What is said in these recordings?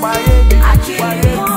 Miami, é Miami.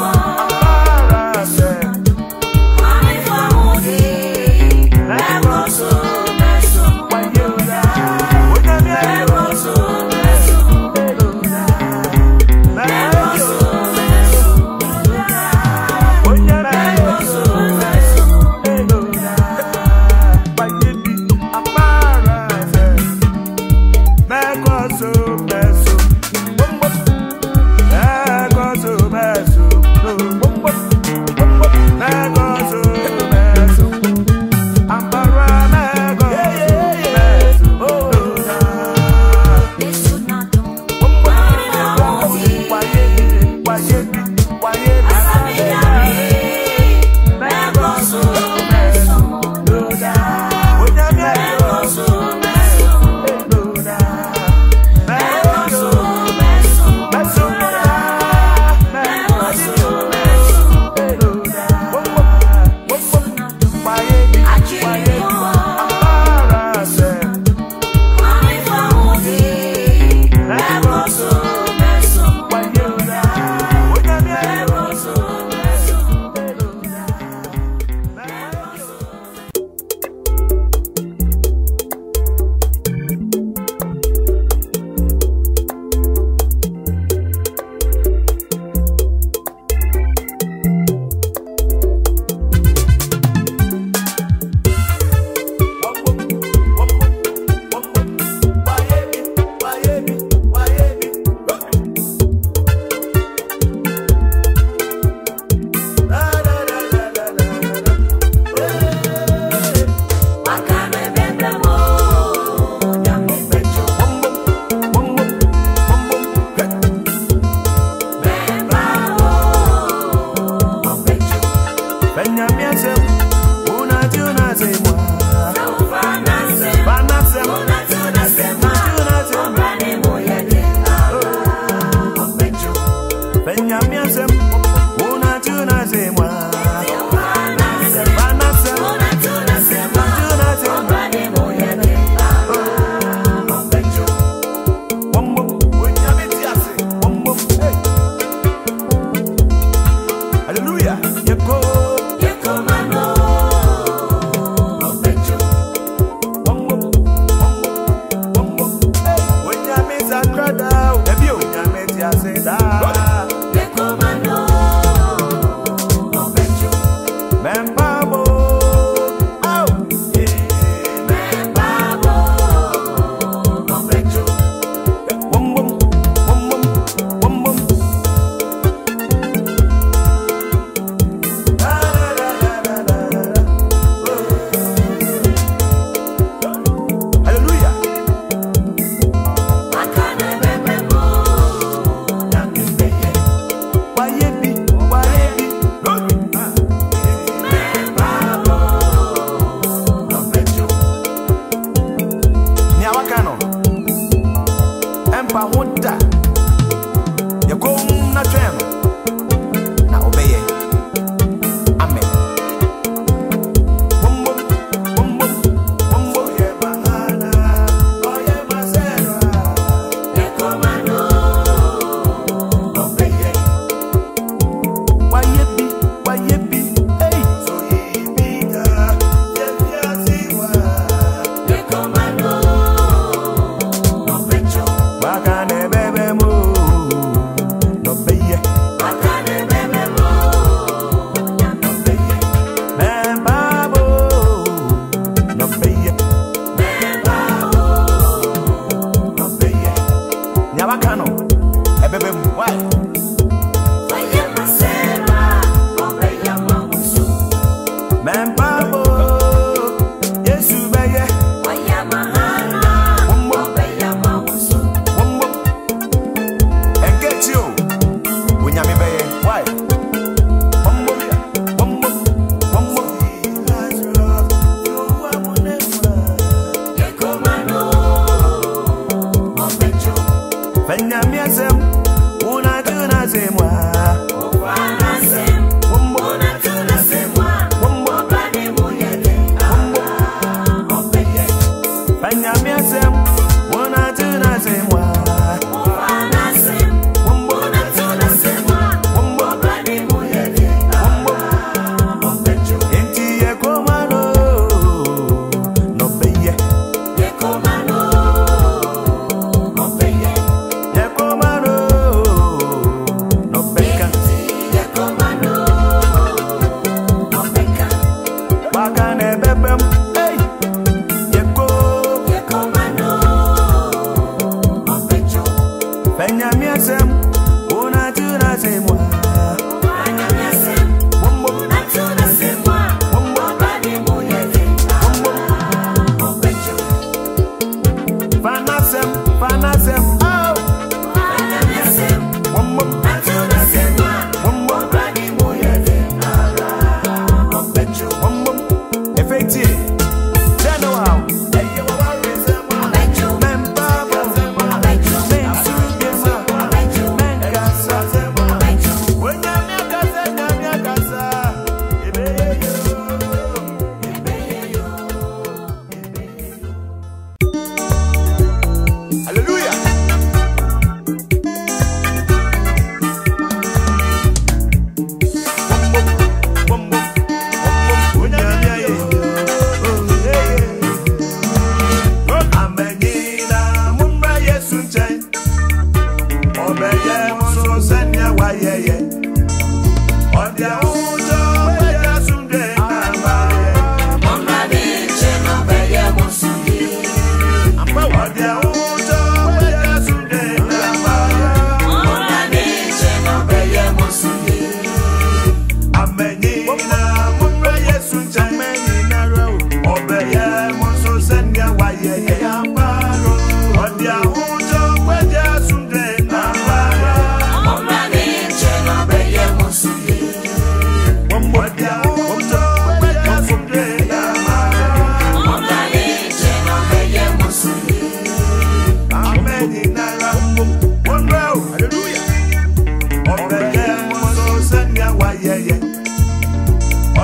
Oh yeah, mọ sọ sẹni àwa yẹyẹ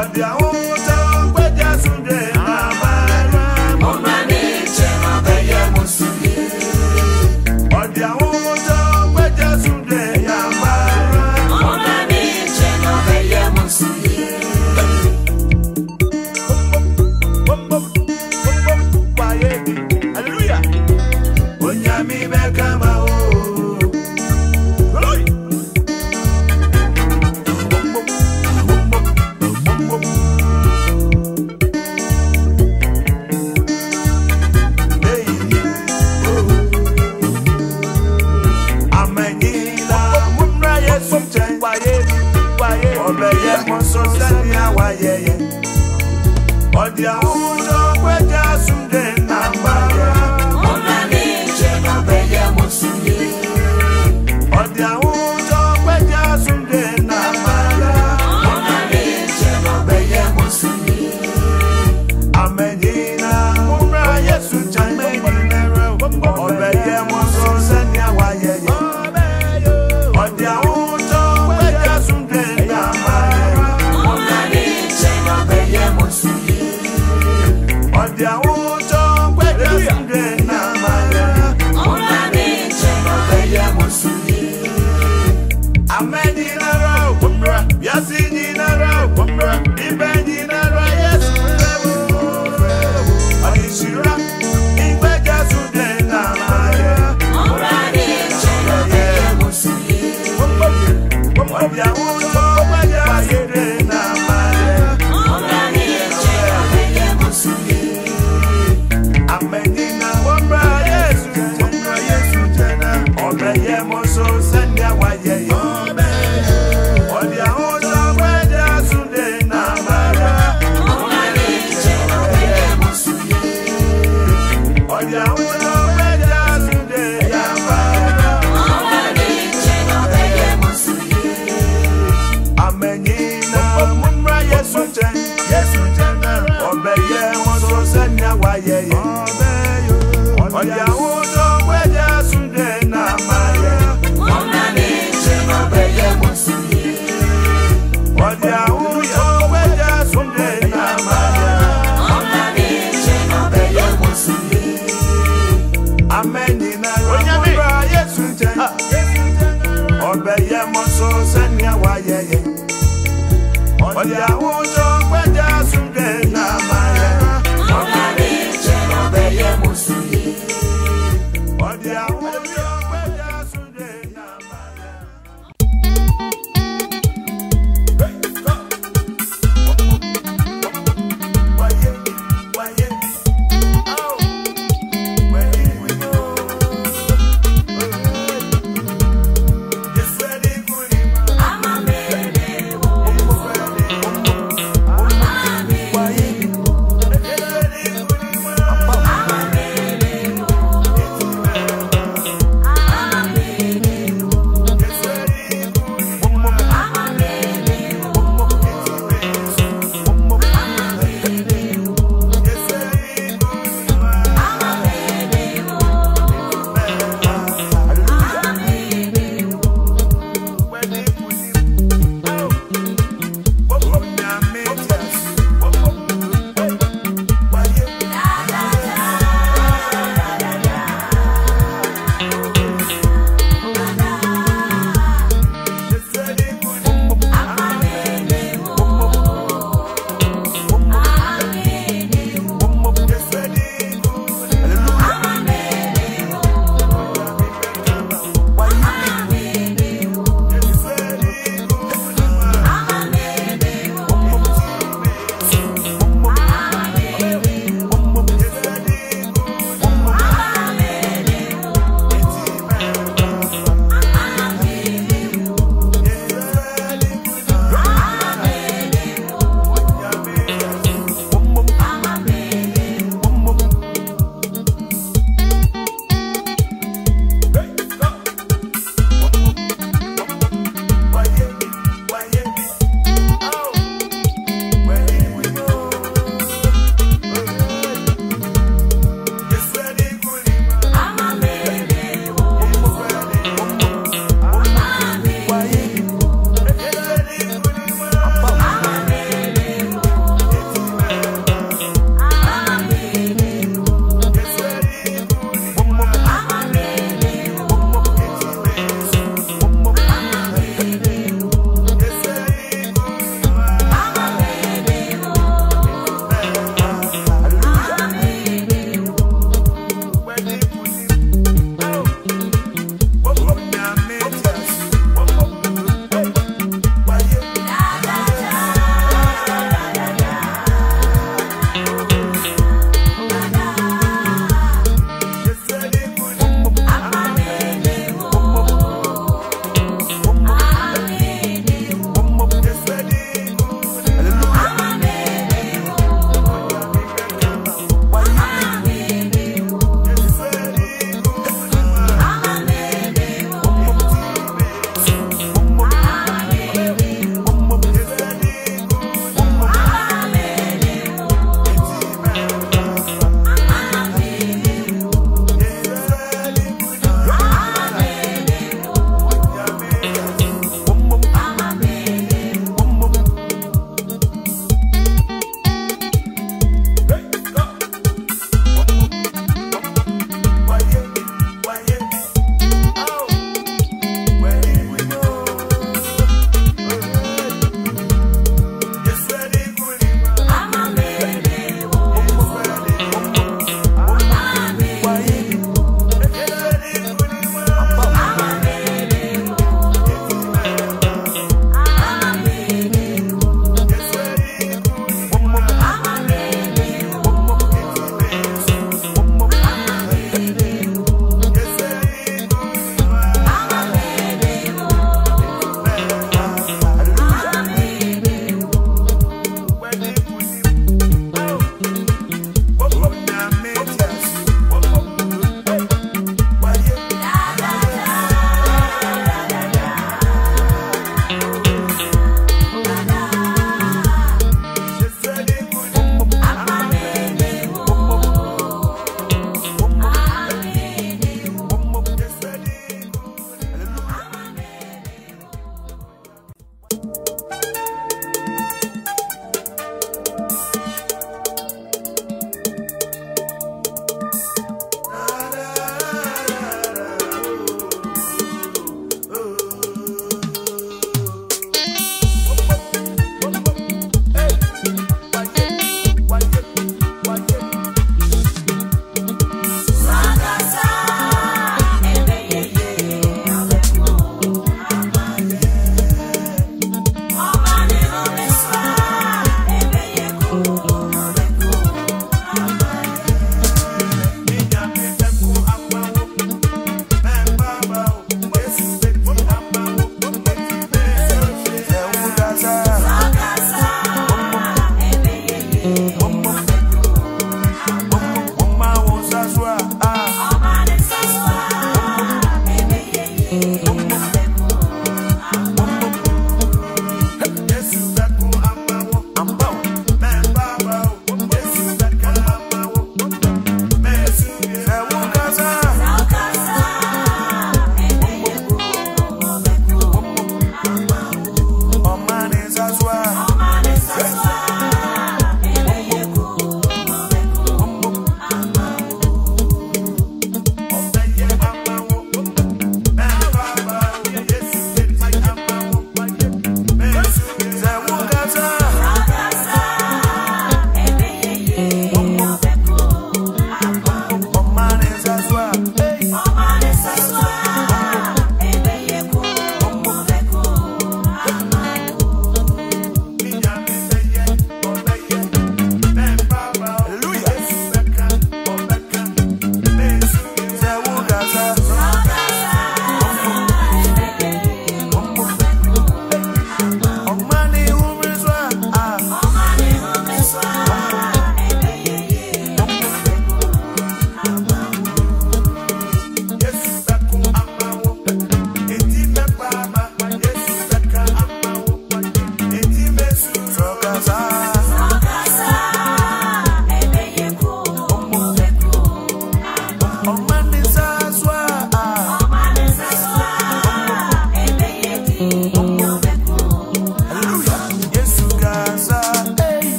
ọdẹ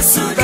preço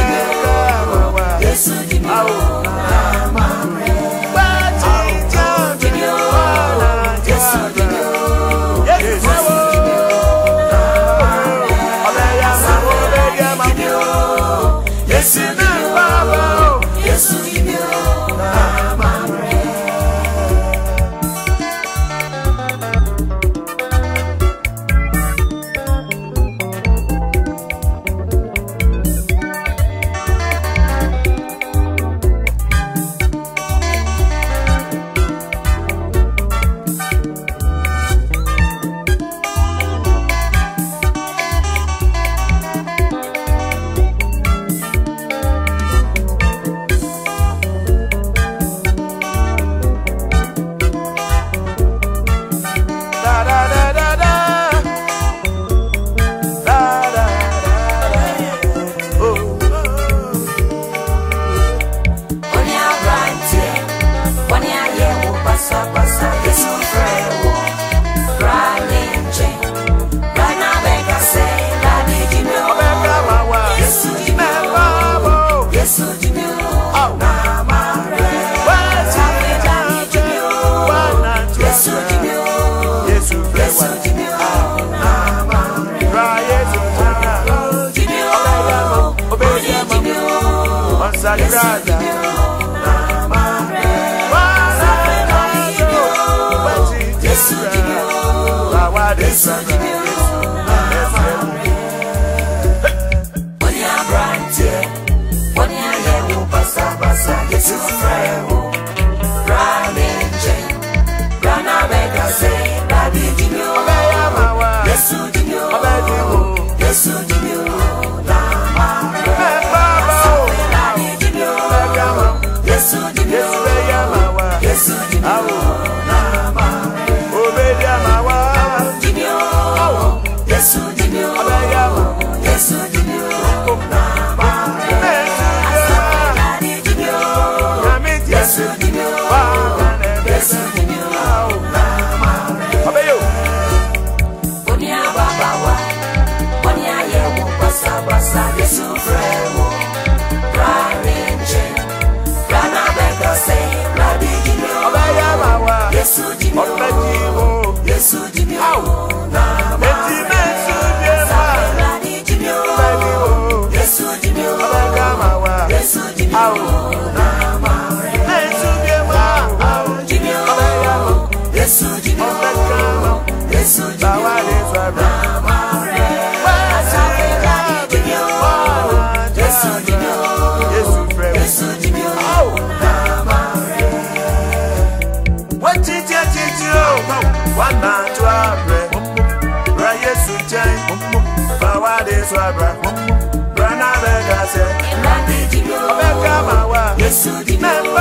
Passo de mão